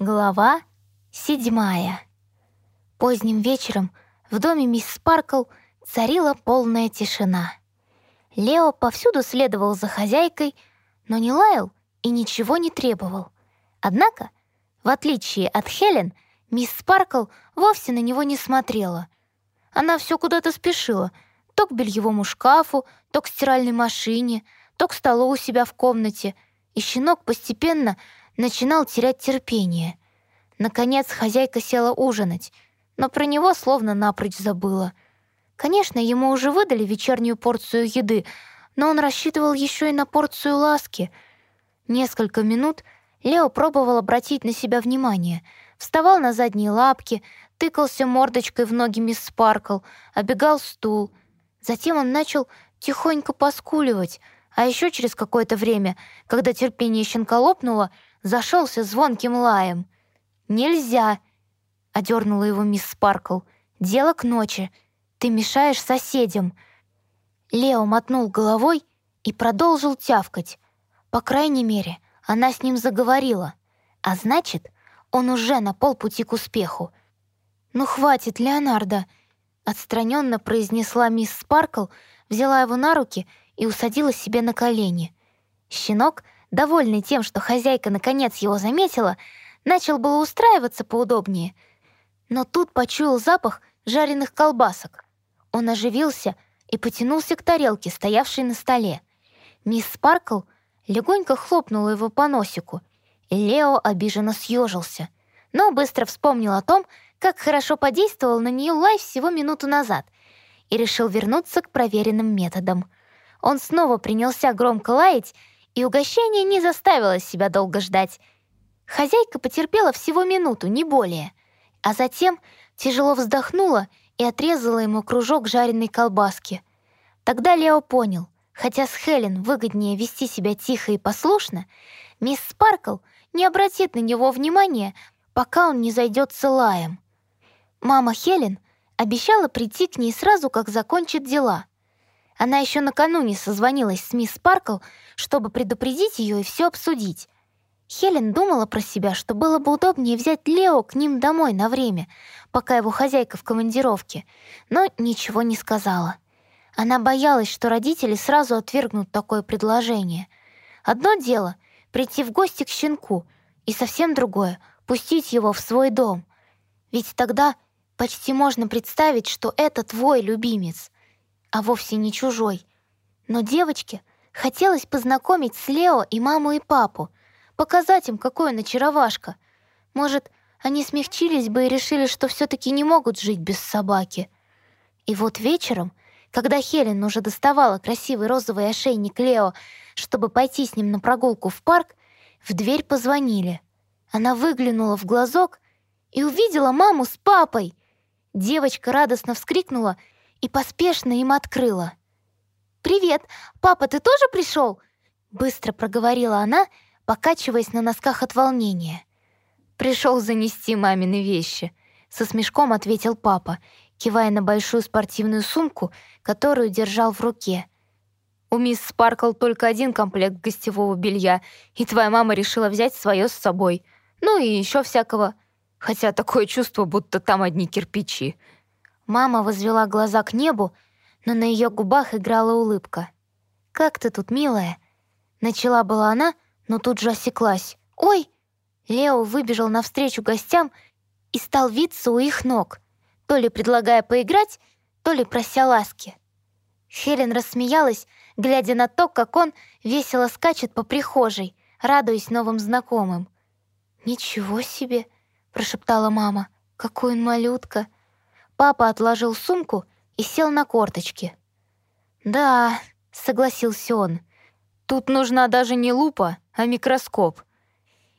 Глава седьмая. Поздним вечером в доме мисс Спаркл царила полная тишина. Лео повсюду следовал за хозяйкой, но не лаял и ничего не требовал. Однако, в отличие от Хелен, мисс Спаркл вовсе на него не смотрела. Она все куда-то спешила, то к бельевому шкафу, то к стиральной машине, то к столу у себя в комнате, и щенок постепенно — начинал терять терпение. Наконец хозяйка села ужинать, но про него словно напрочь забыла. Конечно, ему уже выдали вечернюю порцию еды, но он рассчитывал еще и на порцию ласки. Несколько минут Лео пробовал обратить на себя внимание, вставал на задние лапки, тыкался мордочкой в ноги мисс Спаркл, обегал стул. Затем он начал тихонько поскуливать, а еще через какое-то время, когда терпение щенка лопнуло, зашелся звонким лаем. «Нельзя!» — одернула его мисс Спаркл. «Дело к ночи. Ты мешаешь соседям». Лео мотнул головой и продолжил тявкать. По крайней мере, она с ним заговорила. А значит, он уже на полпути к успеху. «Ну хватит, Леонардо!» — отстраненно произнесла мисс Спаркл, взяла его на руки и усадила себе на колени. Щенок — довольный тем, что хозяйка наконец его заметила, начал было устраиваться поудобнее. Но тут почуял запах жареных колбасок. Он оживился и потянулся к тарелке, стоявшей на столе. Мисс Спаркл легонько хлопнула его по носику, и Лео обиженно съежился, но быстро вспомнил о том, как хорошо подействовал на нее лай всего минуту назад, и решил вернуться к проверенным методам. Он снова принялся громко лаять и угощение не заставило себя долго ждать. Хозяйка потерпела всего минуту, не более, а затем тяжело вздохнула и отрезала ему кружок жареной колбаски. Тогда Лео понял, хотя с Хелен выгоднее вести себя тихо и послушно, мисс Спаркл не обратит на него внимания, пока он не зайдет с лаем. Мама Хелен обещала прийти к ней сразу, как закончит дела — она еще накануне созвонилась с мисс Спаркл, чтобы предупредить ее и все обсудить. Хелен думала про себя, что было бы удобнее взять Лео к ним домой на время, пока его хозяйка в командировке, но ничего не сказала. Она боялась, что родители сразу отвергнут такое предложение. Одно дело — прийти в гости к щенку, и совсем другое — пустить его в свой дом. Ведь тогда почти можно представить, что это твой любимец — а вовсе не чужой. Но девочке хотелось познакомить с Лео и маму и папу, показать им, какой он очаровашка. Может, они смягчились бы и решили, что все таки не могут жить без собаки. И вот вечером, когда Хелен уже доставала красивый розовый ошейник Лео, чтобы пойти с ним на прогулку в парк, в дверь позвонили. Она выглянула в глазок и увидела маму с папой. Девочка радостно вскрикнула — и поспешно им открыла. «Привет! Папа, ты тоже пришел?» Быстро проговорила она, покачиваясь на носках от волнения. Пришел занести мамины вещи», — со смешком ответил папа, кивая на большую спортивную сумку, которую держал в руке. «У мисс Спаркл только один комплект гостевого белья, и твоя мама решила взять свое с собой. Ну и еще всякого. Хотя такое чувство, будто там одни кирпичи», Мама возвела глаза к небу, но на ее губах играла улыбка. «Как ты тут, милая?» Начала была она, но тут же осеклась. «Ой!» Лео выбежал навстречу гостям и стал виться у их ног, то ли предлагая поиграть, то ли прося ласки. Хелен рассмеялась, глядя на то, как он весело скачет по прихожей, радуясь новым знакомым. «Ничего себе!» — прошептала мама. «Какой он малютка!» Папа отложил сумку и сел на корточки. «Да», — согласился он, — «тут нужна даже не лупа, а микроскоп».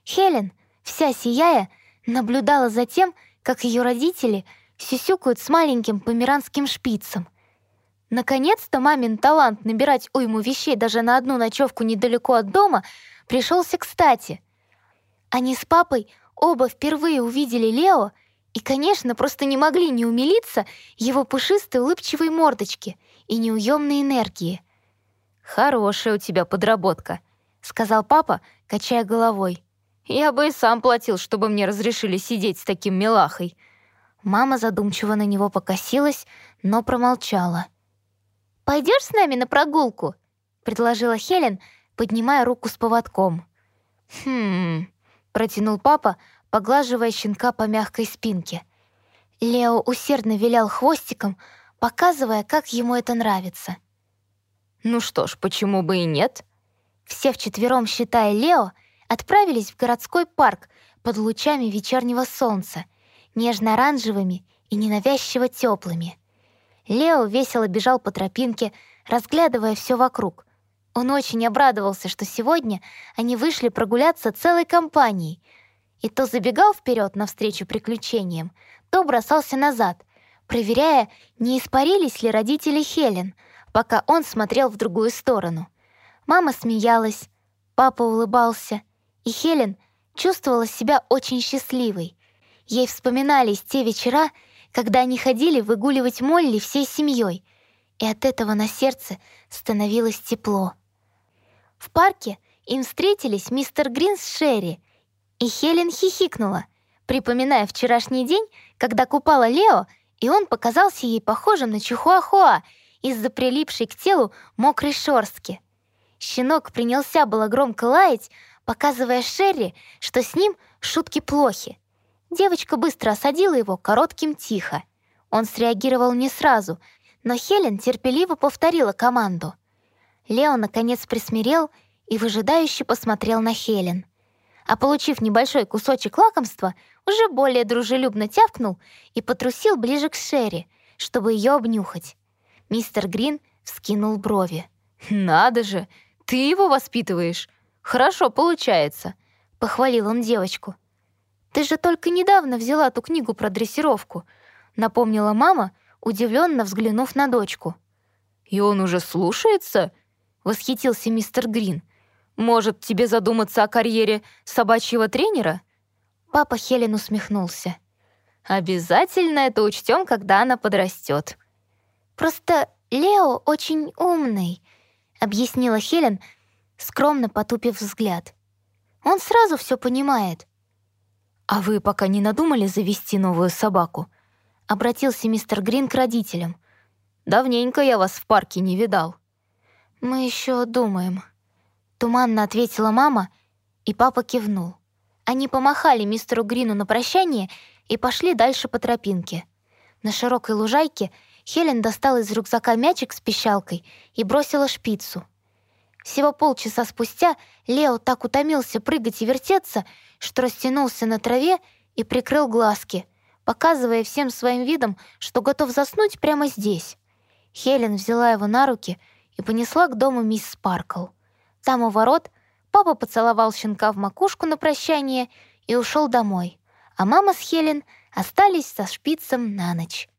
Хелен, вся сияя, наблюдала за тем, как ее родители сюсюкают с маленьким померанским шпицем. Наконец-то мамин талант набирать уйму вещей даже на одну ночевку недалеко от дома пришелся кстати. Они с папой оба впервые увидели Лео и, конечно, просто не могли не умилиться его пушистой улыбчивой мордочке и неуемной энергии. «Хорошая у тебя подработка», — сказал папа, качая головой. Я бы и сам платил, чтобы мне разрешили сидеть с таким милахой». Мама задумчиво на него покосилась, но промолчала. «Пойдешь с нами на прогулку?» — предложила Хелен, поднимая руку с поводком. «Хм...» — протянул папа, поглаживая щенка по мягкой спинке. Лео усердно вилял хвостиком, показывая, как ему это нравится. «Ну что ж, почему бы и нет?» Все вчетвером, считая Лео, отправились в городской парк под лучами вечернего солнца, нежно-оранжевыми и ненавязчиво теплыми. Лео весело бежал по тропинке, разглядывая все вокруг. Он очень обрадовался, что сегодня они вышли прогуляться целой компанией, и то забегал вперед навстречу приключениям, то бросался назад, проверяя, не испарились ли родители Хелен, пока он смотрел в другую сторону. Мама смеялась, папа улыбался, и Хелен чувствовала себя очень счастливой. Ей вспоминались те вечера, когда они ходили выгуливать Молли всей семьей, и от этого на сердце становилось тепло. В парке им встретились мистер Грин с Шерри, и Хелен хихикнула, припоминая вчерашний день, когда купала Лео, и он показался ей похожим на Чихуахуа из-за прилипшей к телу мокрой шорстки. Щенок принялся было громко лаять, показывая Шерри, что с ним шутки плохи. Девочка быстро осадила его коротким тихо. Он среагировал не сразу, но Хелен терпеливо повторила команду. Лео, наконец, присмирел и выжидающе посмотрел на Хелен. А получив небольшой кусочек лакомства, уже более дружелюбно тявкнул и потрусил ближе к Шерри, чтобы ее обнюхать. Мистер Грин вскинул брови. «Надо же! Ты его воспитываешь! Хорошо получается!» — похвалил он девочку. «Ты же только недавно взяла ту книгу про дрессировку», — напомнила мама, удивленно взглянув на дочку. «И он уже слушается?» — восхитился мистер Грин. «Может, тебе задуматься о карьере собачьего тренера?» Папа Хелен усмехнулся. «Обязательно это учтем, когда она подрастет. «Просто Лео очень умный», — объяснила Хелен, скромно потупив взгляд. «Он сразу все понимает». «А вы пока не надумали завести новую собаку?» — обратился мистер Грин к родителям. «Давненько я вас в парке не видал». «Мы еще думаем», — туманно ответила мама, и папа кивнул. Они помахали мистеру Грину на прощание и пошли дальше по тропинке. На широкой лужайке Хелен достала из рюкзака мячик с пищалкой и бросила шпицу. Всего полчаса спустя Лео так утомился прыгать и вертеться, что растянулся на траве и прикрыл глазки, показывая всем своим видом, что готов заснуть прямо здесь. Хелен взяла его на руки и понесла к дому мисс Спаркл. Там у ворот папа поцеловал щенка в макушку на прощание и ушел домой, а мама с Хелен остались со шпицем на ночь.